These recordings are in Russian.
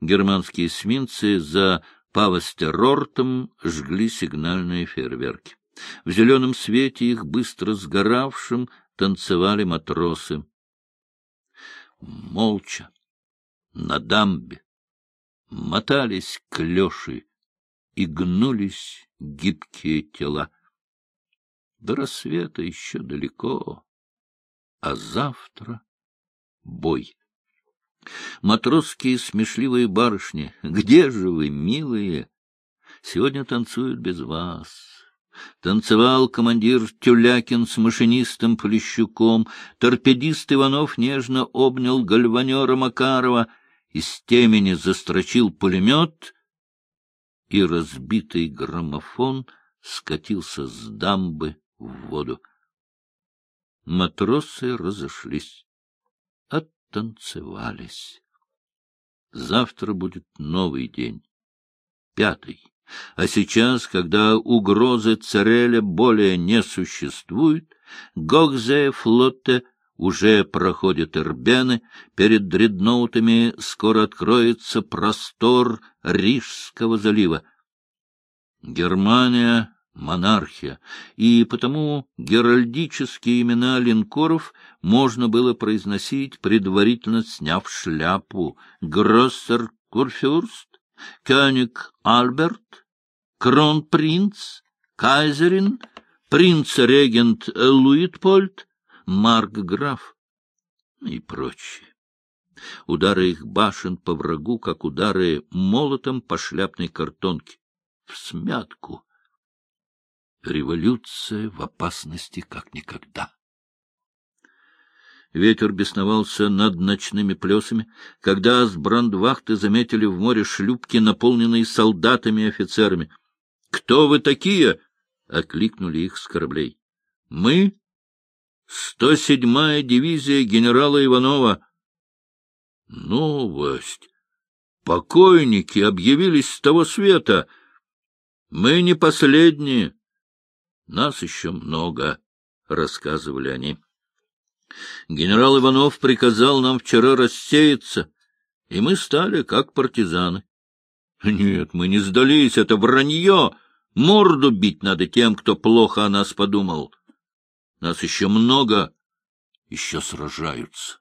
Германские эсминцы за Павастерортом жгли сигнальные фейерверки. В зеленом свете их, быстро сгоравшим, танцевали матросы. Молча, на дамбе, мотались клёши и гнулись гибкие тела. До рассвета еще далеко, а завтра бой. Матросские смешливые барышни, где же вы, милые? Сегодня танцуют без вас. Танцевал командир Тюлякин с машинистом Полищуком, торпедист Иванов нежно обнял гальванера Макарова, из темени застрочил пулемет, и разбитый граммофон скатился с дамбы в воду. Матросы разошлись, оттанцевались. Завтра будет новый день, пятый. А сейчас, когда угрозы Цереля более не существует, Гогзе флоте уже проходит Ирбены, перед дредноутами скоро откроется простор Рижского залива. Германия — монархия, и потому геральдические имена линкоров можно было произносить, предварительно сняв шляпу. Гроссер Курфюрст, Кёник Альберт, Кронпринц, Кайзерин, принц-регент Луитпольд, Маркграф и прочие. Удары их башен по врагу, как удары молотом по шляпной картонке. В смятку. Революция в опасности как никогда. Ветер бесновался над ночными плесами, когда с брандвахты заметили в море шлюпки, наполненные солдатами и офицерами. — Кто вы такие? — окликнули их с кораблей. — Мы — 107-я дивизия генерала Иванова. — Новость! Покойники объявились с того света. Мы не последние. Нас еще много, — рассказывали они. Генерал Иванов приказал нам вчера рассеяться, и мы стали как партизаны. Нет, мы не сдались, это вранье. Морду бить надо тем, кто плохо о нас подумал. Нас еще много, еще сражаются.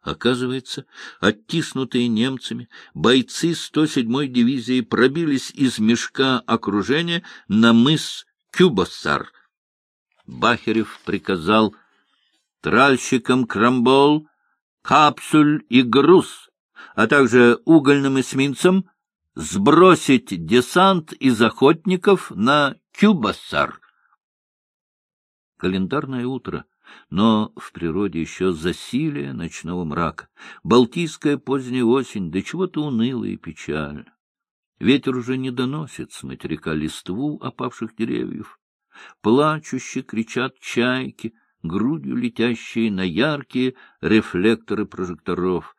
Оказывается, оттиснутые немцами, бойцы 107-й дивизии пробились из мешка окружения на мыс Кюбассар. Бахерев приказал тральщикам крамбол, капсуль и груз, а также угольным эсминцам сбросить десант из охотников на Кюбассар. Календарное утро, но в природе еще засилие ночного мрака. Балтийская поздняя осень, да чего-то уныло и печально. Ветер уже не доносит с материка листву опавших деревьев. Плачуще кричат чайки, грудью летящие на яркие рефлекторы прожекторов.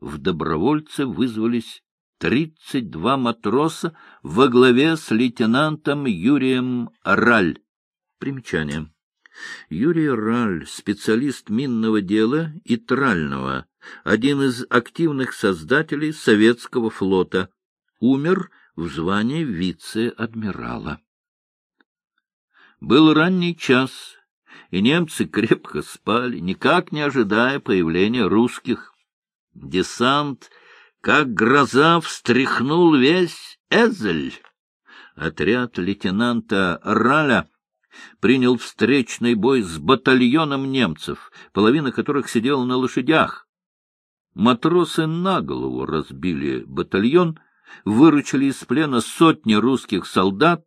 В добровольцы вызвались тридцать два матроса во главе с лейтенантом Юрием Раль. Примечание. Юрий Раль, специалист минного дела и трального, один из активных создателей советского флота, умер в звании вице-адмирала. Был ранний час, и немцы крепко спали, никак не ожидая появления русских. Десант, как гроза, встряхнул весь Эзель. Отряд лейтенанта Раля принял встречный бой с батальоном немцев, половина которых сидела на лошадях. Матросы на голову разбили батальон, выручили из плена сотни русских солдат,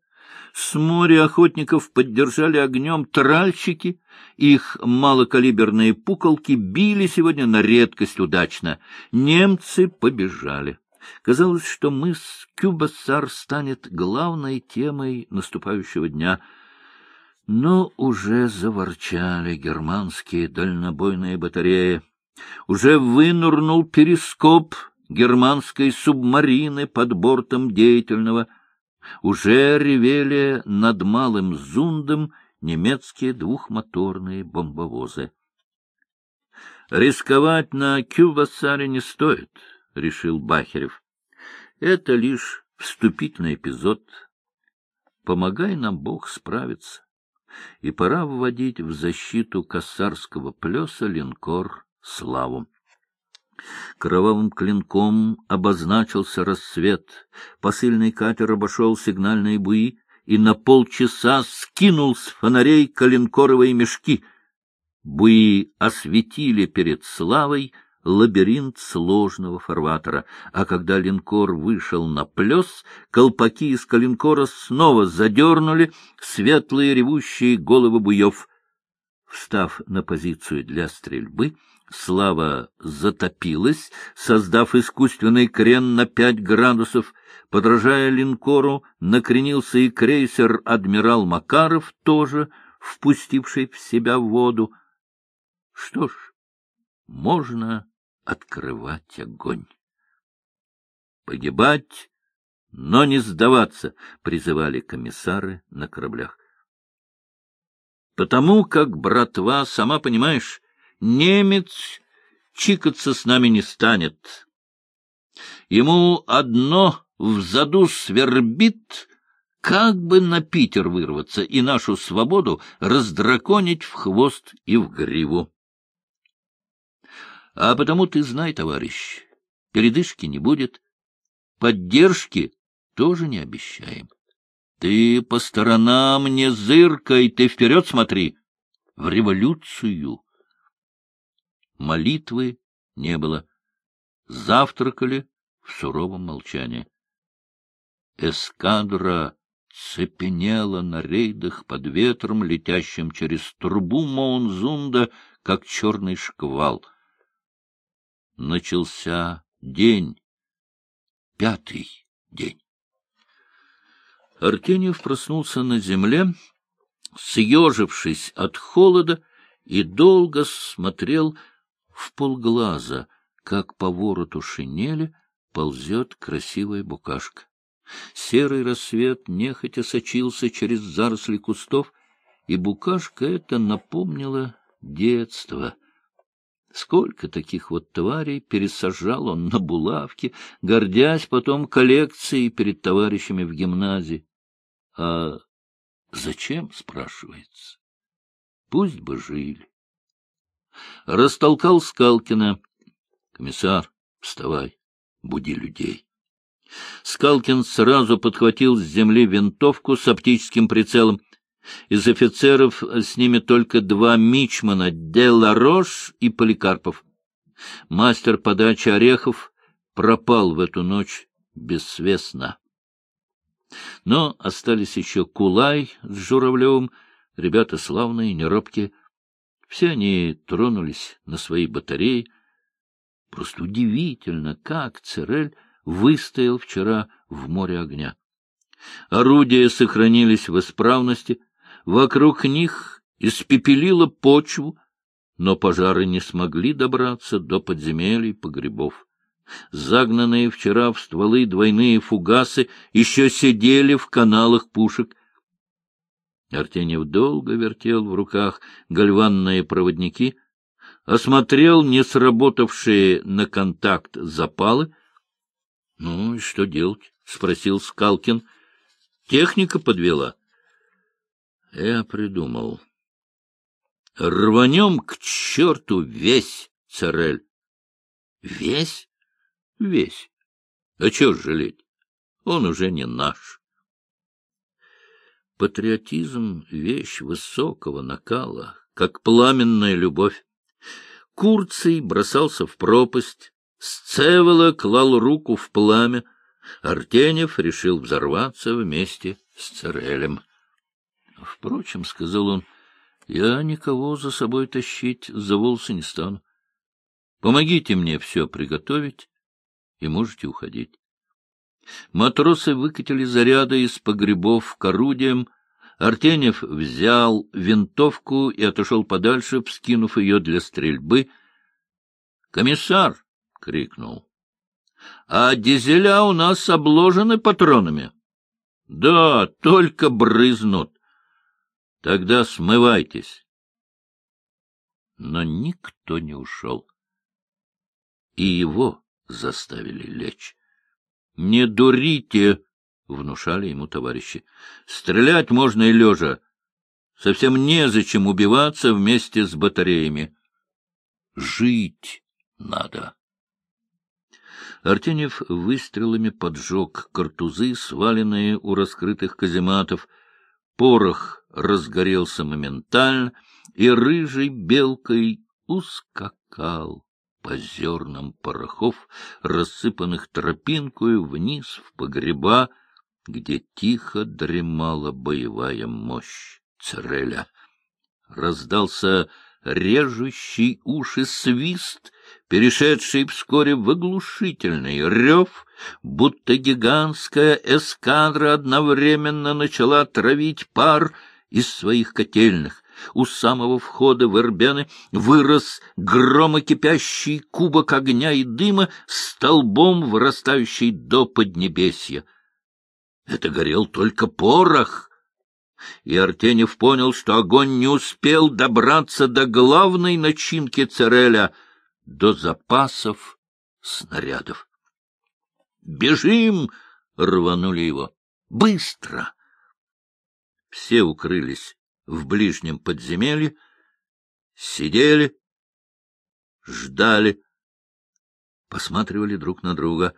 с моря охотников поддержали огнем тральщики, их малокалиберные пуколки били сегодня на редкость удачно. Немцы побежали. Казалось, что мыс Кюбассар станет главной темой наступающего дня. Но уже заворчали германские дальнобойные батареи. Уже вынурнул перископ германской субмарины под бортом деятельного уже ревели над малым зундом немецкие двухмоторные бомбовозы. Рисковать на Кювассаре не стоит. — решил Бахерев. — Это лишь вступительный эпизод. Помогай нам, Бог, справиться. И пора вводить в защиту косарского плеса линкор «Славу». Кровавым клинком обозначился рассвет. Посыльный катер обошел сигнальные буи и на полчаса скинул с фонарей калинкоровые мешки. Буи осветили перед славой лабиринт сложного фарватера, а когда линкор вышел на плес, колпаки из калинкора снова задернули светлые ревущие головы буев. Встав на позицию для стрельбы, Слава затопилась, создав искусственный крен на пять градусов. Подражая линкору, накренился и крейсер «Адмирал Макаров», тоже впустивший в себя воду. Что ж, можно открывать огонь. Погибать, но не сдаваться, призывали комиссары на кораблях. Потому как, братва, сама понимаешь, немец чикаться с нами не станет. Ему одно в заду свербит, как бы на Питер вырваться и нашу свободу раздраконить в хвост и в гриву. А потому ты знай, товарищ, передышки не будет, поддержки тоже не обещаем. Ты по сторонам не зыркай, ты вперед смотри, в революцию. Молитвы не было. Завтракали в суровом молчании. Эскадра цепенела на рейдах под ветром, летящим через трубу Моунзунда, как черный шквал. Начался день, пятый день. Артеньев проснулся на земле, съежившись от холода, и долго смотрел в полглаза, как по вороту шинели ползет красивая букашка. Серый рассвет нехотя сочился через заросли кустов, и букашка это напомнила детство. Сколько таких вот тварей пересажал он на булавки, гордясь потом коллекцией перед товарищами в гимназии. А зачем, спрашивается? Пусть бы жили растолкал Скалкина. — Комиссар, вставай, буди людей. Скалкин сразу подхватил с земли винтовку с оптическим прицелом. Из офицеров с ними только два мичмана — Деларош и Поликарпов. Мастер подачи Орехов пропал в эту ночь бессвестно. Но остались еще Кулай с Журавлевым, ребята славные, неробкие, все они тронулись на свои батареи. Просто удивительно, как Церель выстоял вчера в море огня. Орудия сохранились в исправности, вокруг них испепелило почву, но пожары не смогли добраться до подземелий погребов. Загнанные вчера в стволы двойные фугасы еще сидели в каналах пушек, Артеньев долго вертел в руках гальванные проводники, осмотрел не сработавшие на контакт запалы. — Ну и что делать? — спросил Скалкин. — Техника подвела. — Я придумал. — Рванем к черту весь, Царель. — Весь? — Весь. А чего жалеть? Он уже не наш. Патриотизм — вещь высокого накала, как пламенная любовь. Курций бросался в пропасть, Сцевола клал руку в пламя, Артенев решил взорваться вместе с Церелем. Впрочем, — сказал он, — я никого за собой тащить за волосы не стану. Помогите мне все приготовить, и можете уходить. Матросы выкатили заряды из погребов к орудиям. Артенев взял винтовку и отошел подальше, вскинув ее для стрельбы. «Комиссар!» — крикнул. «А дизеля у нас обложены патронами?» «Да, только брызнут. Тогда смывайтесь». Но никто не ушел. И его заставили лечь. — Не дурите! — внушали ему товарищи. — Стрелять можно и лежа. Совсем незачем убиваться вместе с батареями. Жить надо. Артеньев выстрелами поджег картузы, сваленные у раскрытых казематов. Порох разгорелся моментально, и рыжей белкой ускакал по зернам порохов, рассыпанных тропинкою вниз в погреба, где тихо дремала боевая мощь Цереля. Раздался режущий уши свист, перешедший вскоре в оглушительный рев, будто гигантская эскадра одновременно начала травить пар из своих котельных. У самого входа в Эрбены вырос громокипящий кубок огня и дыма, столбом вырастающий до поднебесья. Это горел только порох — и Артенев понял, что огонь не успел добраться до главной начинки Цереля, до запасов снарядов. «Бежим!» — рванули его. «Быстро!» Все укрылись в ближнем подземелье, сидели, ждали, посматривали друг на друга.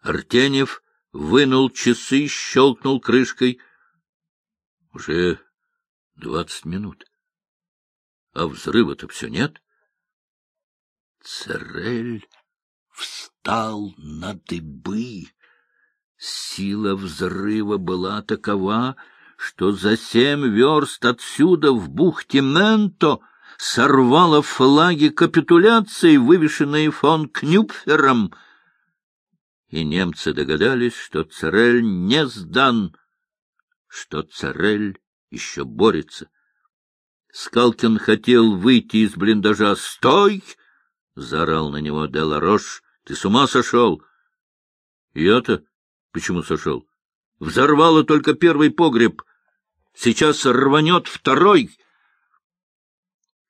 Артенев вынул часы, щелкнул крышкой — уже двадцать минут. А взрыва-то все нет. Церель встал на дыбы. Сила взрыва была такова, что за семь верст отсюда в бухте Менто сорвало флаги капитуляции, вывешенные фон Кнюпфером, и немцы догадались, что Церель не сдан что Царель еще борется. Скалкин хотел выйти из блиндажа. «Стой!» — заорал на него Деларош. «Ты с ума сошел?» «Я-то? Почему сошел?» «Взорвало только первый погреб. Сейчас рванет второй!»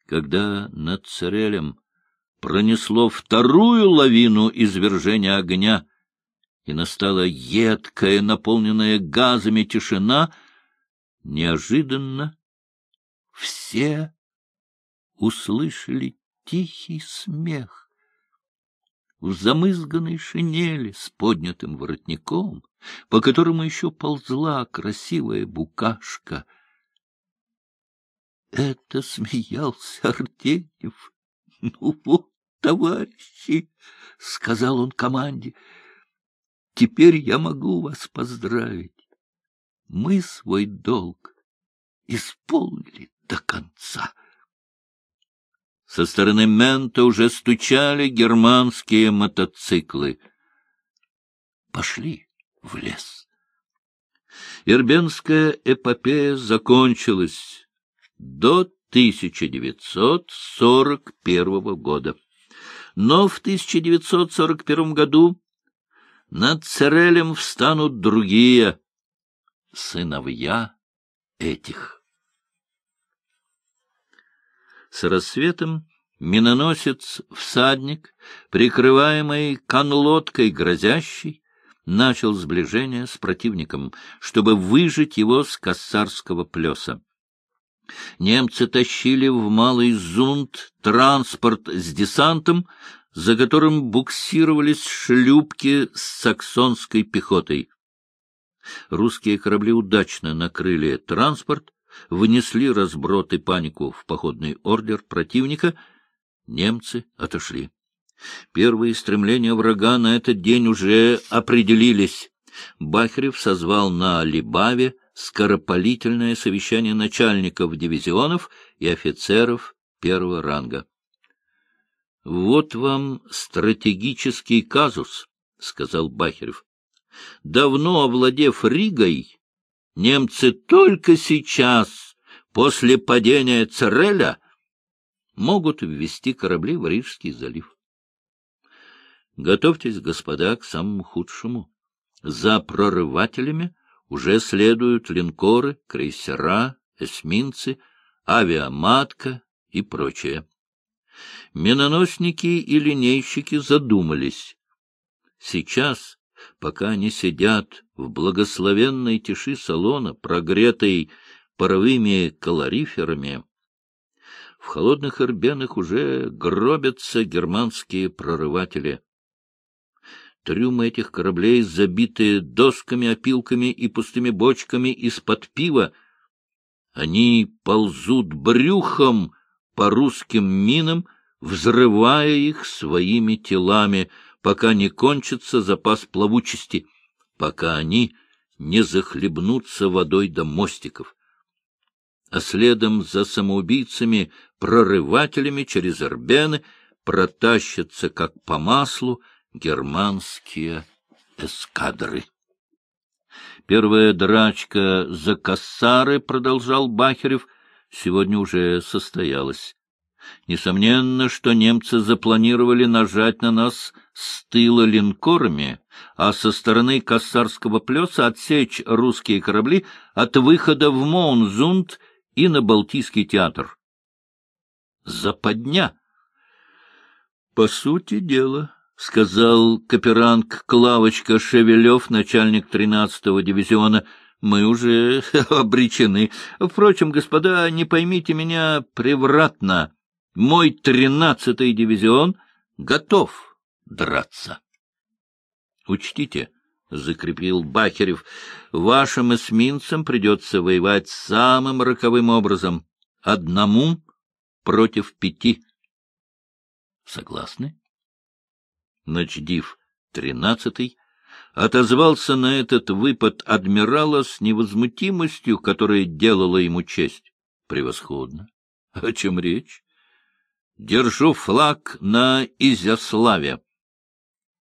Когда над Царелем пронесло вторую лавину извержения огня, и настала едкая, наполненная газами тишина, неожиданно все услышали тихий смех. В замызганной шинели с поднятым воротником, по которому еще ползла красивая букашка. Это смеялся Артеньев. — Ну вот, товарищи, — сказал он команде, — Теперь я могу вас поздравить. Мы свой долг исполнили до конца. Со стороны Мента уже стучали германские мотоциклы. Пошли в лес. Ирбенская эпопея закончилась до 1941 года. Но в 1941 году над Церелем встанут другие сыновья этих. С рассветом миноносец-всадник, прикрываемый конлодкой грозящий, начал сближение с противником, чтобы выжить его с кассарского плеса. Немцы тащили в Малый Зунд транспорт с десантом, за которым буксировались шлюпки с саксонской пехотой. Русские корабли удачно накрыли транспорт, внесли разброд и панику в походный ордер противника, немцы отошли. Первые стремления врага на этот день уже определились. Бахарев созвал на Либаве скоропалительное совещание начальников дивизионов и офицеров первого ранга. — Вот вам стратегический казус, — сказал Бахерев. — Давно овладев Ригой, немцы только сейчас, после падения Цереля, могут ввести корабли в Рижский залив. Готовьтесь, господа, к самому худшему. За прорывателями уже следуют линкоры, крейсера, эсминцы, авиаматка и прочее. Миноносники и линейщики задумались. Сейчас, пока они сидят в благословенной тиши салона, прогретой паровыми калориферами, в холодных эрбенах уже гробятся германские прорыватели. Трюмы этих кораблей, забитые досками, опилками и пустыми бочками из-под пива, они ползут брюхом по русским минам, взрывая их своими телами, пока не кончится запас плавучести, пока они не захлебнутся водой до мостиков. А следом за самоубийцами-прорывателями через Эрбены протащатся, как по маслу, германские эскадры. Первая драчка за кассары, продолжал Бахерев, сегодня уже состоялась. Несомненно, что немцы запланировали нажать на нас с тыла линкорами, а со стороны Кассарского плеса отсечь русские корабли от выхода в Моунзунд и на Балтийский театр. Западня! По сути дела, — сказал каперанг Клавочка Шевелев, начальник тринадцатого дивизиона, — мы уже обречены. Впрочем, господа, не поймите меня превратно. Мой тринадцатый дивизион готов драться. Учтите, — закрепил Бахерев, — вашим эсминцам придется воевать самым роковым образом. Одному против пяти. Согласны? Начдив тринадцатый отозвался на этот выпад адмирала с невозмутимостью, которая делала ему честь. Превосходно. О чем речь? Держу флаг на Изяславе.